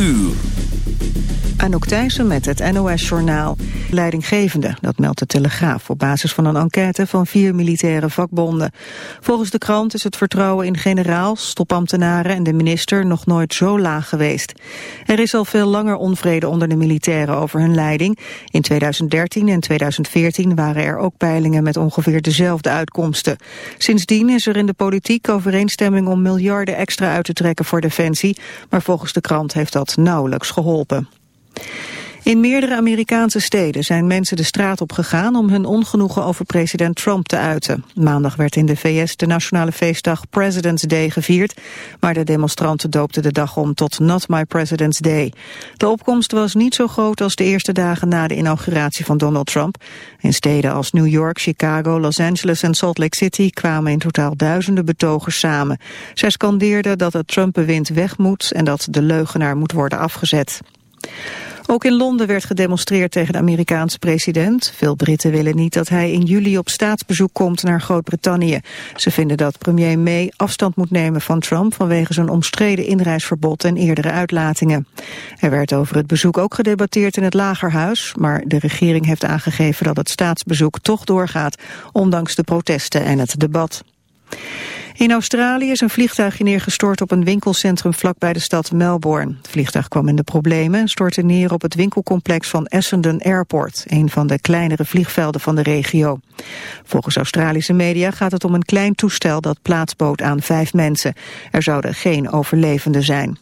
uur. Anouk Thijssen met het NOS-journaal. Leidinggevende, dat meldt de Telegraaf op basis van een enquête van vier militaire vakbonden. Volgens de krant is het vertrouwen in generaals, topambtenaren en de minister nog nooit zo laag geweest. Er is al veel langer onvrede onder de militairen over hun leiding. In 2013 en 2014 waren er ook peilingen met ongeveer dezelfde uitkomsten. Sindsdien is er in de politiek overeenstemming om miljarden extra uit te trekken voor defensie, maar volgens de krant heeft dat nauwelijks geholpen. In meerdere Amerikaanse steden zijn mensen de straat op gegaan om hun ongenoegen over president Trump te uiten. Maandag werd in de VS de nationale feestdag President's Day gevierd, maar de demonstranten doopten de dag om tot Not My President's Day. De opkomst was niet zo groot als de eerste dagen na de inauguratie van Donald Trump. In steden als New York, Chicago, Los Angeles en Salt Lake City kwamen in totaal duizenden betogers samen. Zij scandeerden dat het Trump-bewind weg moet en dat de leugenaar moet worden afgezet. Ook in Londen werd gedemonstreerd tegen de Amerikaanse president. Veel Britten willen niet dat hij in juli op staatsbezoek komt naar Groot-Brittannië. Ze vinden dat premier May afstand moet nemen van Trump vanwege zijn omstreden inreisverbod en eerdere uitlatingen. Er werd over het bezoek ook gedebatteerd in het Lagerhuis, maar de regering heeft aangegeven dat het staatsbezoek toch doorgaat, ondanks de protesten en het debat. In Australië is een vliegtuigje neergestort op een winkelcentrum vlakbij de stad Melbourne. Het vliegtuig kwam in de problemen en stortte neer op het winkelcomplex van Essendon Airport, een van de kleinere vliegvelden van de regio. Volgens Australische media gaat het om een klein toestel dat plaatsbood aan vijf mensen. Er zouden geen overlevenden zijn.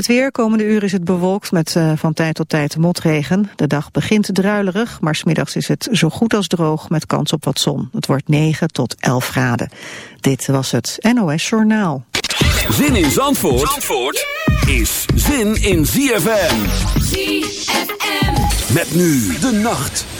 Het weer, komende uur is het bewolkt met uh, van tijd tot tijd motregen. De dag begint druilerig, maar smiddags is het zo goed als droog met kans op wat zon. Het wordt 9 tot 11 graden. Dit was het NOS Journaal. Zin in Zandvoort, Zandvoort is zin in ZFM. ZFM. Met nu de nacht.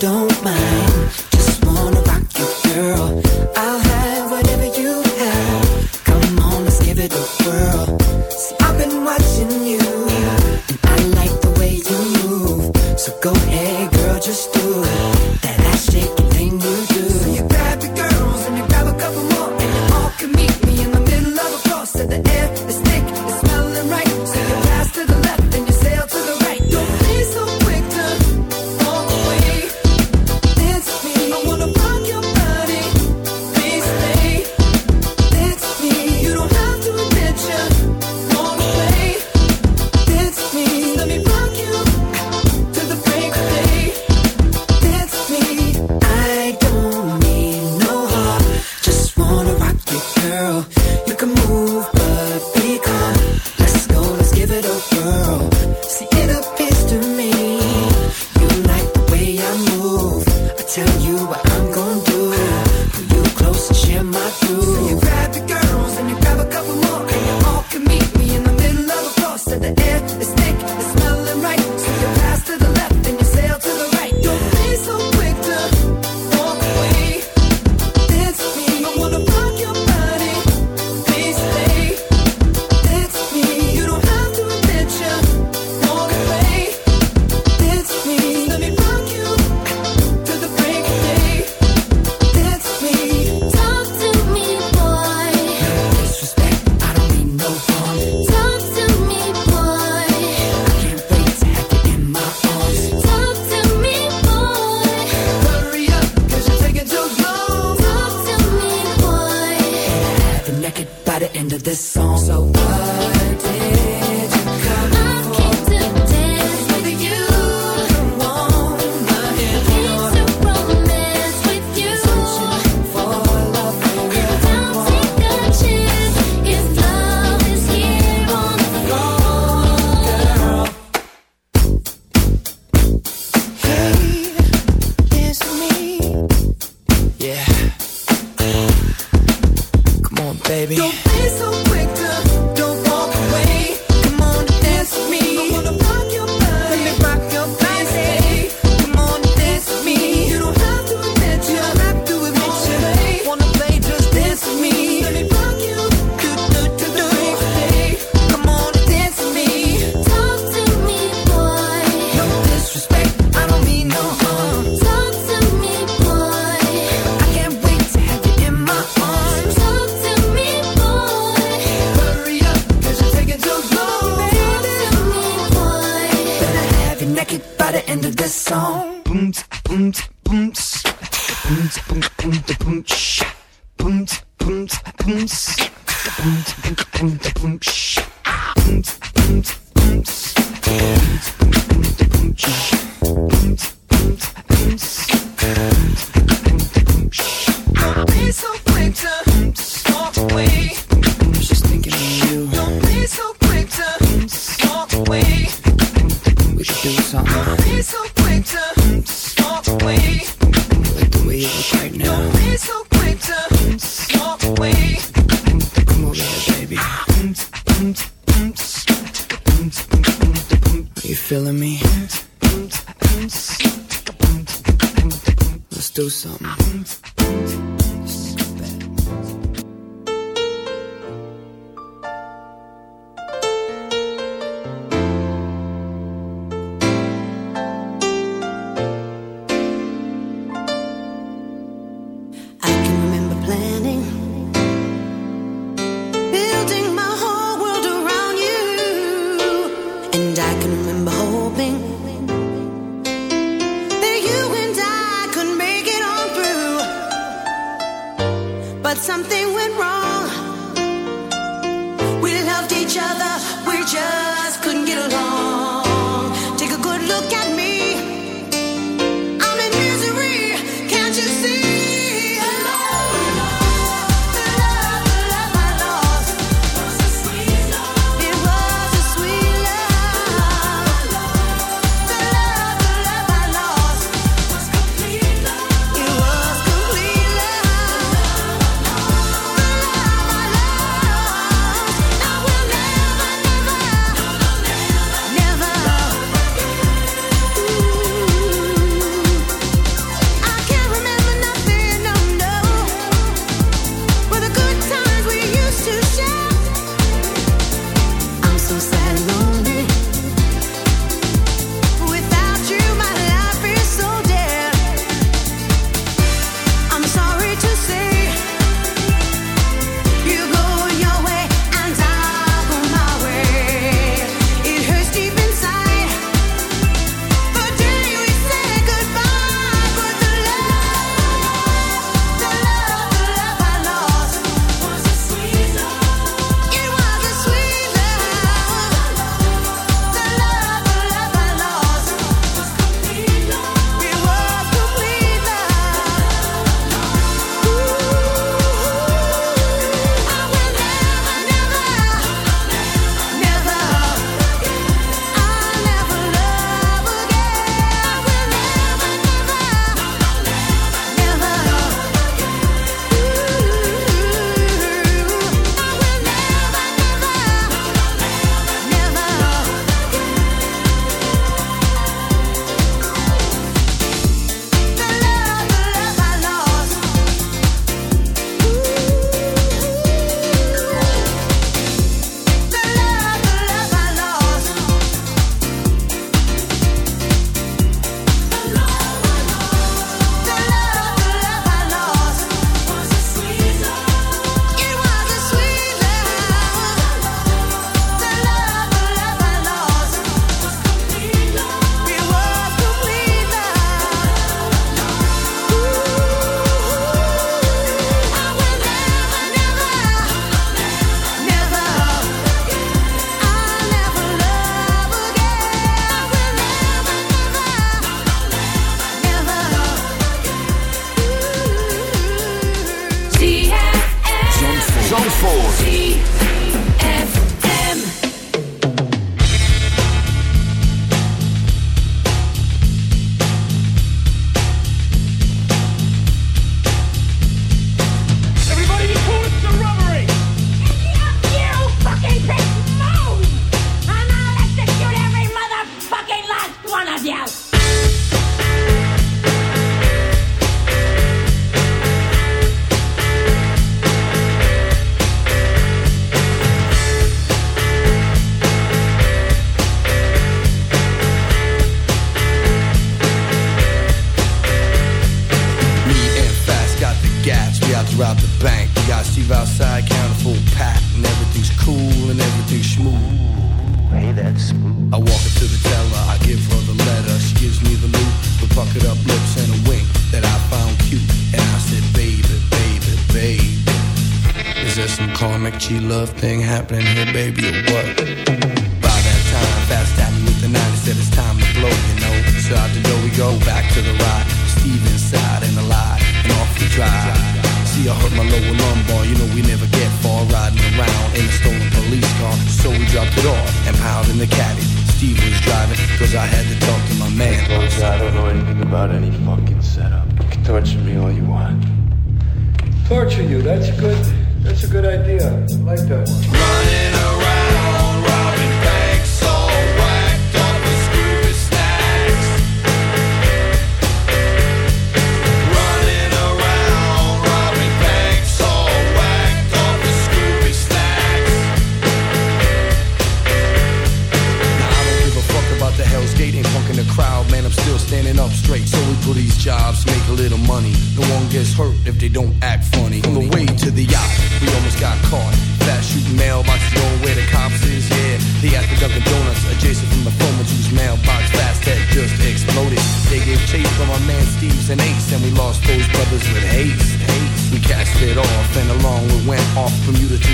don't mind. away.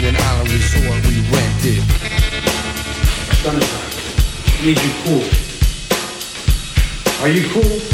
to an island resort we rented. Need you cool. Are you cool?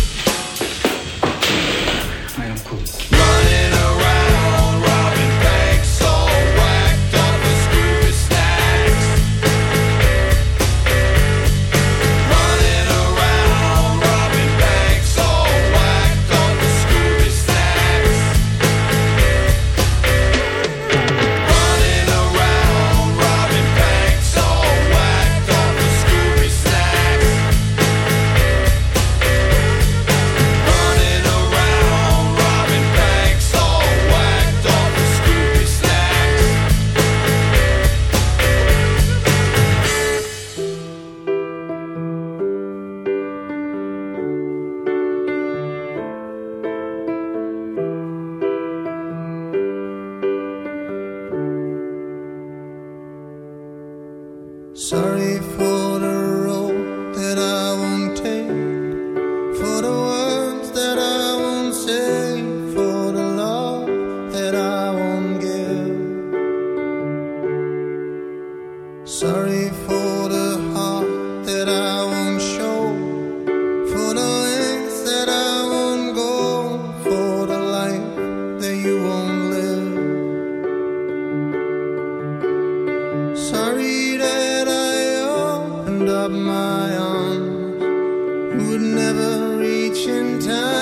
would never reach in time.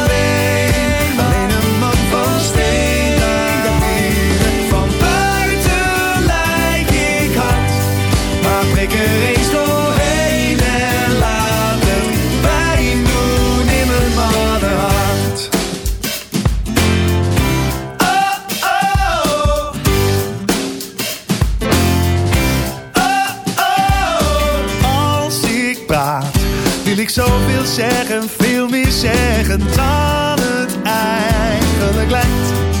zeggen, veel meer zeggen dan het eigenlijk lijkt.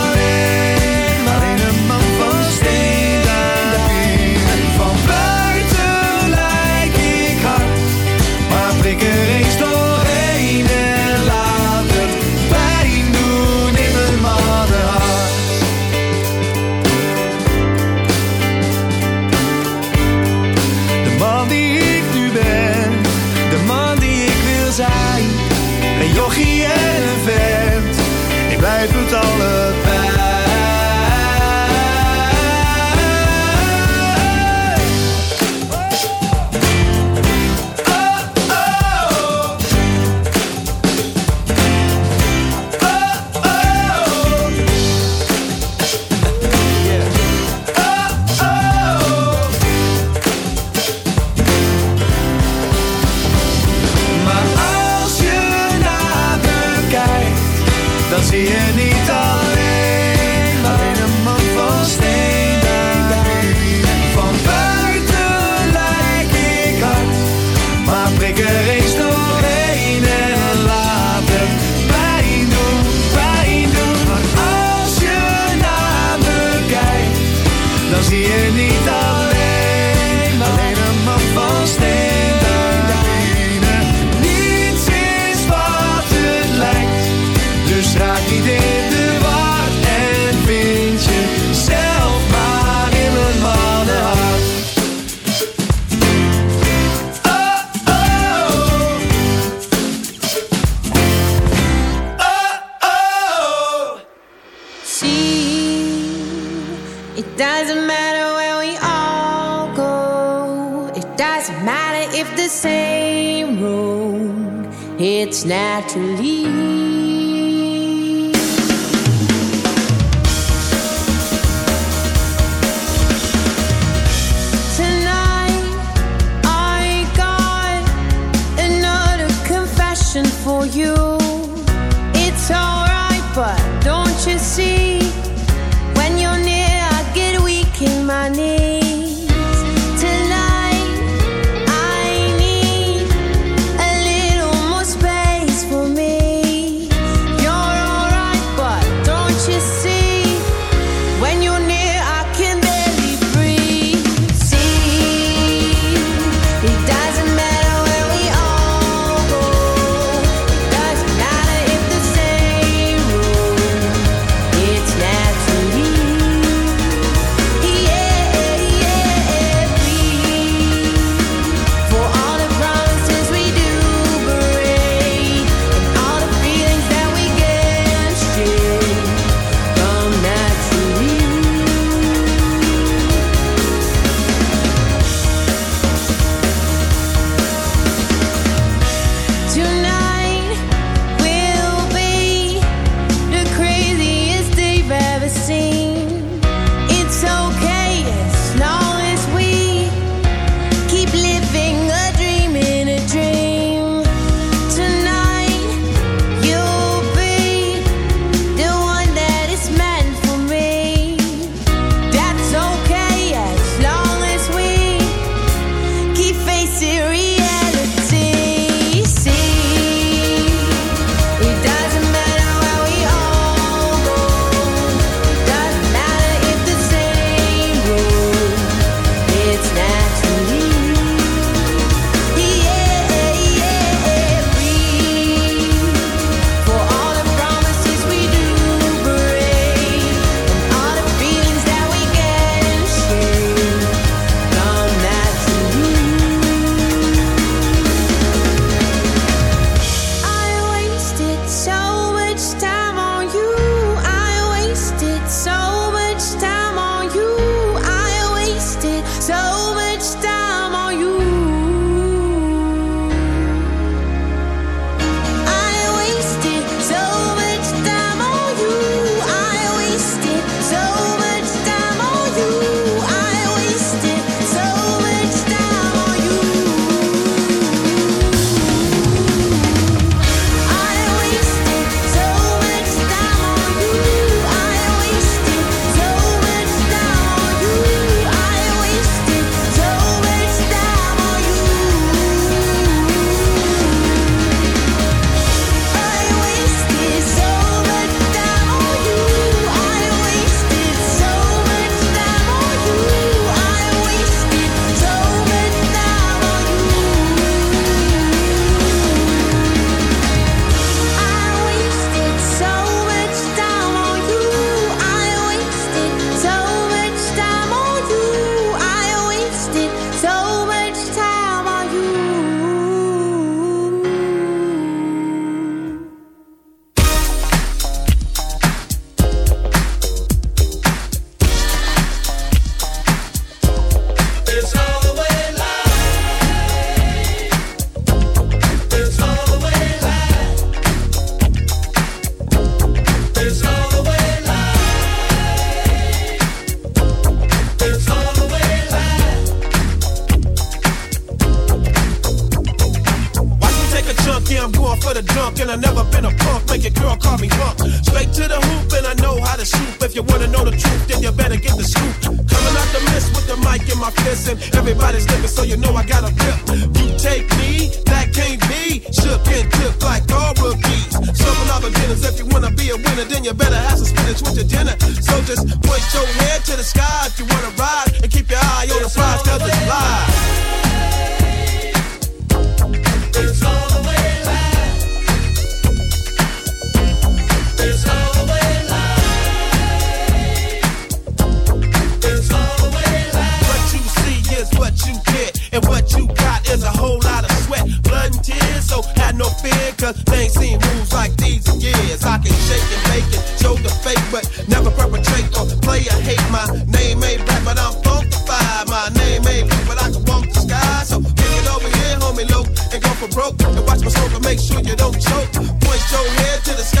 broke. And watch my smoke and make sure you don't choke. Point your head to the sky